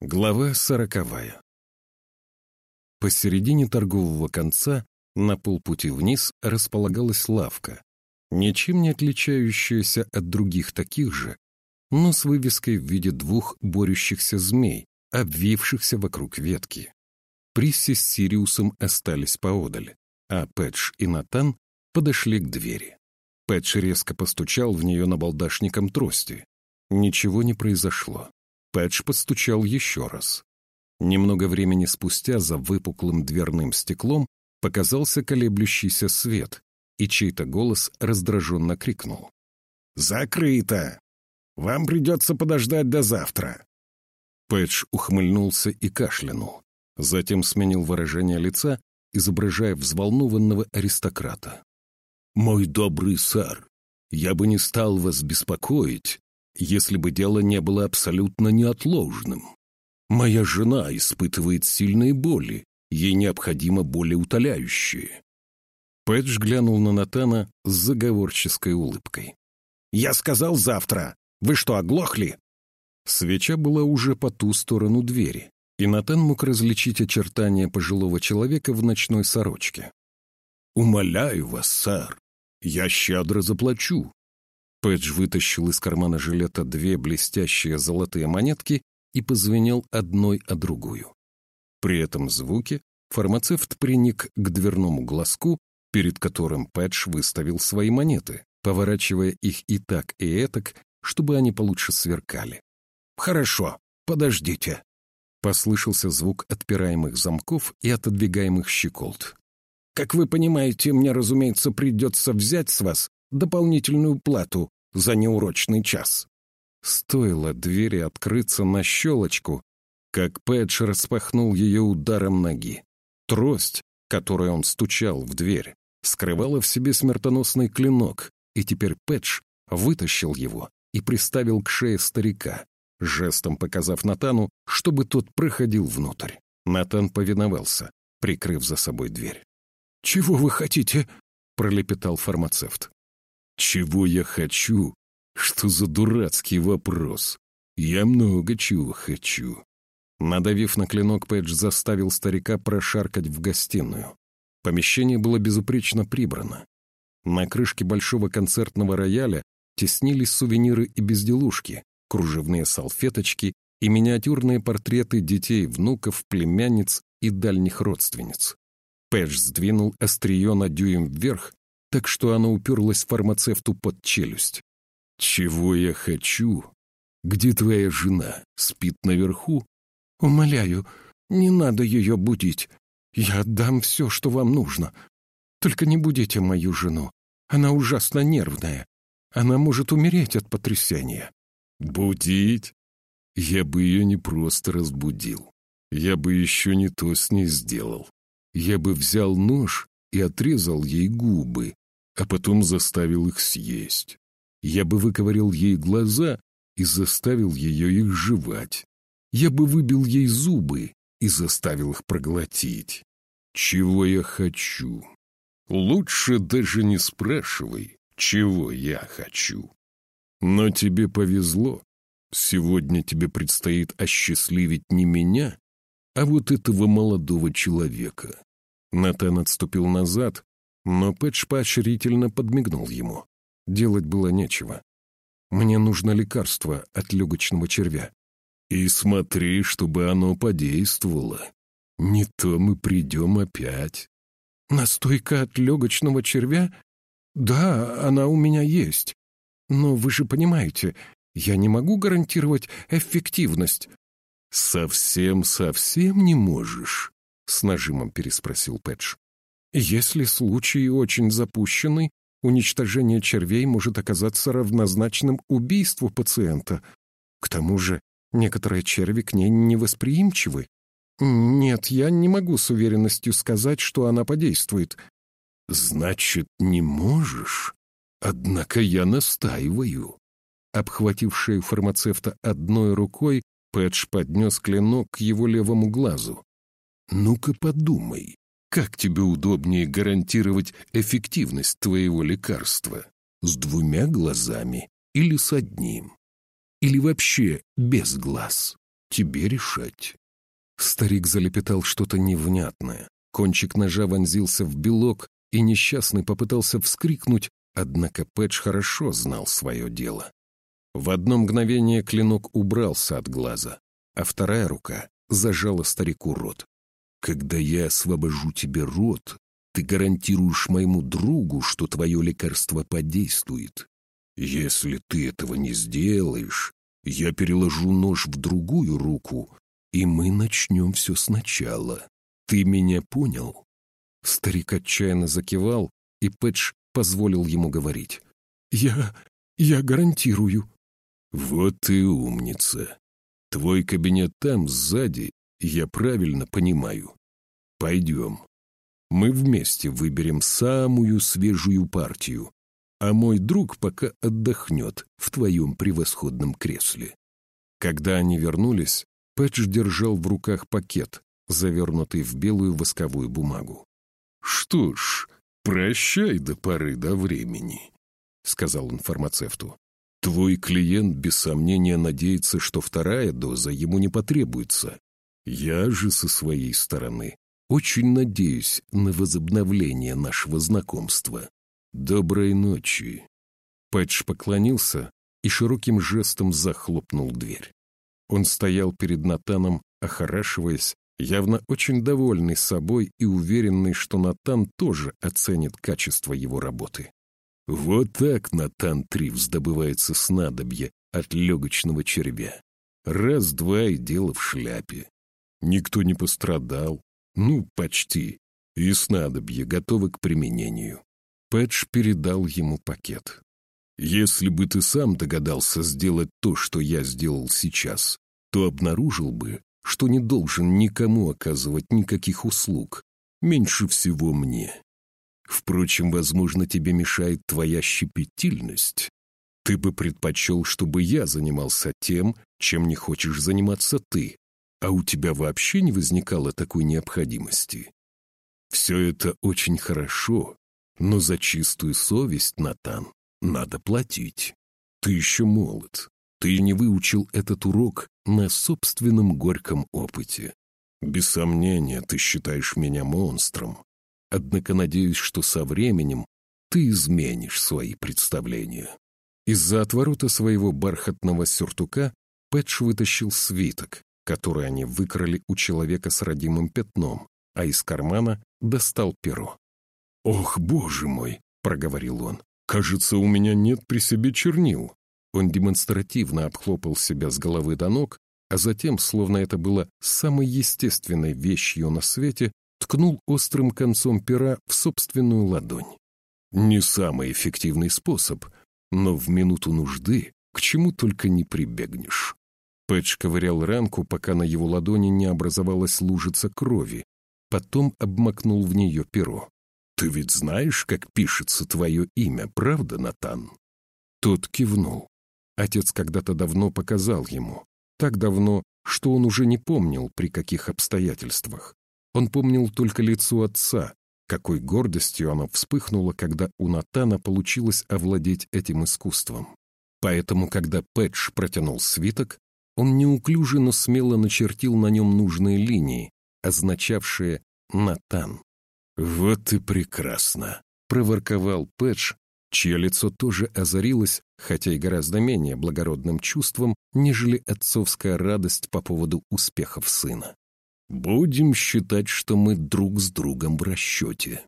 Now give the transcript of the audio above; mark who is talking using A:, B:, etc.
A: Глава сороковая Посередине торгового конца, на полпути вниз, располагалась лавка, ничем не отличающаяся от других таких же, но с вывеской в виде двух борющихся змей, обвившихся вокруг ветки. Присси с Сириусом остались поодаль, а Пэтч и Натан подошли к двери. Пэтч резко постучал в нее набалдашником трости. Ничего не произошло. Пэтч постучал еще раз. Немного времени спустя за выпуклым дверным стеклом показался колеблющийся свет, и чей-то голос раздраженно крикнул.
B: «Закрыто! Вам придется подождать до завтра!»
A: Пэтч ухмыльнулся и кашлянул. Затем сменил выражение лица, изображая взволнованного аристократа. «Мой добрый сэр, я бы не стал вас беспокоить, если бы дело не было абсолютно неотложным. Моя жена испытывает сильные боли, ей необходимо болеутоляющее». Пэтч глянул на Натана с заговорческой улыбкой.
B: «Я сказал завтра. Вы что, оглохли?»
A: Свеча была уже по ту сторону двери, и Натан мог различить очертания пожилого человека в ночной сорочке. «Умоляю вас, сэр, я щедро заплачу. Пэтч вытащил из кармана жилета две блестящие золотые монетки и позвенел одной о другую. При этом звуке фармацевт приник к дверному глазку, перед которым Пэтч выставил свои монеты, поворачивая их и так, и этак, чтобы они получше сверкали.
B: «Хорошо, подождите», — послышался звук отпираемых замков и отодвигаемых щеколд. «Как вы понимаете, мне, разумеется, придется взять с вас дополнительную плату за неурочный час.
A: Стоило двери открыться на щелочку, как Пэдж распахнул ее ударом ноги. Трость, которой он стучал в дверь, скрывала в себе смертоносный клинок, и теперь Пэдж вытащил его и приставил к шее старика, жестом показав Натану, чтобы тот проходил внутрь. Натан повиновался, прикрыв за собой дверь.
B: «Чего вы хотите?» — пролепетал фармацевт.
A: Чего я хочу? Что за дурацкий вопрос? Я много чего хочу. Надавив на клинок, Пэдж заставил старика прошаркать в гостиную. Помещение было безупречно прибрано. На крышке большого концертного рояля теснились сувениры и безделушки, кружевные салфеточки и миниатюрные портреты детей, внуков, племянниц и дальних родственниц. Пэдж сдвинул острие на дюйм вверх так что она уперлась фармацевту под челюсть. «Чего я хочу? Где твоя жена? Спит наверху?»
B: «Умоляю, не надо ее будить. Я отдам все, что вам нужно. Только не будите мою жену. Она ужасно нервная. Она может умереть от потрясения».
A: «Будить? Я бы ее не просто разбудил. Я бы еще не то с ней сделал. Я бы взял нож и отрезал ей губы, а потом заставил их съесть. Я бы выковырял ей глаза и заставил ее их жевать. Я бы выбил ей зубы и заставил их проглотить. Чего я хочу? Лучше даже не спрашивай, чего я хочу. Но тебе повезло. Сегодня тебе предстоит осчастливить не меня, а вот этого молодого человека. Натан отступил назад, но Пэтч поощрительно подмигнул ему. Делать было нечего. Мне нужно лекарство от легочного червя. И смотри, чтобы оно подействовало. Не то мы придем опять.
B: Настойка от легочного червя? Да, она у меня есть. Но вы же понимаете, я не могу гарантировать эффективность.
A: Совсем-совсем не можешь? С нажимом переспросил Пэтч.
B: Если случай очень запущенный, уничтожение червей может оказаться равнозначным убийству пациента. К тому же некоторые черви к ней невосприимчивы. Нет, я не могу с уверенностью сказать, что она подействует.
A: Значит, не можешь? Однако я настаиваю. Обхватив шею фармацевта одной рукой, Пэтч поднес клинок к его левому глазу. «Ну-ка подумай, как тебе удобнее гарантировать эффективность твоего лекарства? С двумя глазами или с одним? Или вообще без глаз? тебе решать».
B: Старик залепетал что-то невнятное. Кончик ножа вонзился в белок, и несчастный попытался вскрикнуть, однако Пэтч хорошо знал свое дело. В одно мгновение клинок убрался от глаза, а вторая рука зажала старику рот.
A: «Когда я освобожу тебе рот, ты гарантируешь моему другу, что твое лекарство подействует. Если ты этого не сделаешь, я переложу нож в другую руку, и мы начнем все сначала. Ты меня понял?»
B: Старик отчаянно закивал, и Пэтч позволил ему говорить. «Я... я гарантирую».
A: «Вот и умница. Твой кабинет там, сзади, я правильно понимаю. Пойдем. Мы вместе выберем самую свежую партию, а мой друг пока отдохнет в твоем превосходном кресле».
B: Когда они вернулись, Пэтч держал в руках пакет, завернутый в белую восковую бумагу.
A: «Что ж, прощай до поры до времени», — сказал он фармацевту. «Твой клиент без сомнения надеется, что вторая доза ему не потребуется. Я же со своей стороны очень надеюсь на возобновление нашего знакомства. Доброй ночи».
B: Пэтч поклонился и широким жестом захлопнул дверь. Он стоял перед Натаном, охорашиваясь, явно очень довольный собой и уверенный, что Натан тоже оценит качество его работы.
A: Вот так Натан Тривс добывается снадобье от легочного червя. Раз-два и дело в шляпе. Никто не пострадал. Ну, почти. И снадобье готовы к применению.
B: Пэтч передал ему пакет.
A: Если бы ты сам догадался сделать то, что я сделал сейчас, то обнаружил бы, что не должен никому оказывать никаких услуг, меньше всего мне. Впрочем, возможно, тебе мешает твоя щепетильность. Ты бы предпочел, чтобы я занимался тем, чем не хочешь заниматься ты, а у тебя вообще не возникало такой необходимости. Все это очень хорошо, но за чистую совесть, Натан, надо платить. Ты еще молод, ты не выучил этот урок на собственном горьком опыте. Без сомнения, ты считаешь меня монстром. Однако надеюсь, что со временем ты изменишь свои представления.
B: Из-за отворота своего бархатного сюртука Пэтч вытащил свиток, который они выкрали у человека с родимым пятном, а из кармана достал перо.
A: «Ох, боже мой!» — проговорил он. «Кажется, у меня нет при себе чернил.
B: Он демонстративно обхлопал себя с головы до ног, а затем, словно это было самой естественной вещью на свете, ткнул острым концом пера в собственную ладонь.
A: Не самый эффективный способ, но в минуту нужды к чему только не прибегнешь.
B: Пэтч ковырял ранку, пока на его ладони не образовалась лужица крови, потом обмакнул в нее перо.
A: «Ты ведь знаешь, как пишется твое имя, правда, Натан?»
B: Тот кивнул. Отец когда-то давно показал ему. Так давно, что он уже не помнил, при каких обстоятельствах. Он помнил только лицо отца, какой гордостью оно вспыхнуло, когда у Натана получилось овладеть этим искусством. Поэтому, когда Пэтч протянул свиток, он неуклюже, но смело начертил на нем нужные линии, означавшие «Натан».
A: «Вот и прекрасно!»
B: — проворковал Пэтч, чье лицо тоже озарилось, хотя и гораздо менее благородным чувством, нежели отцовская радость по поводу успехов сына.
A: «Будем считать, что мы друг с другом в расчете».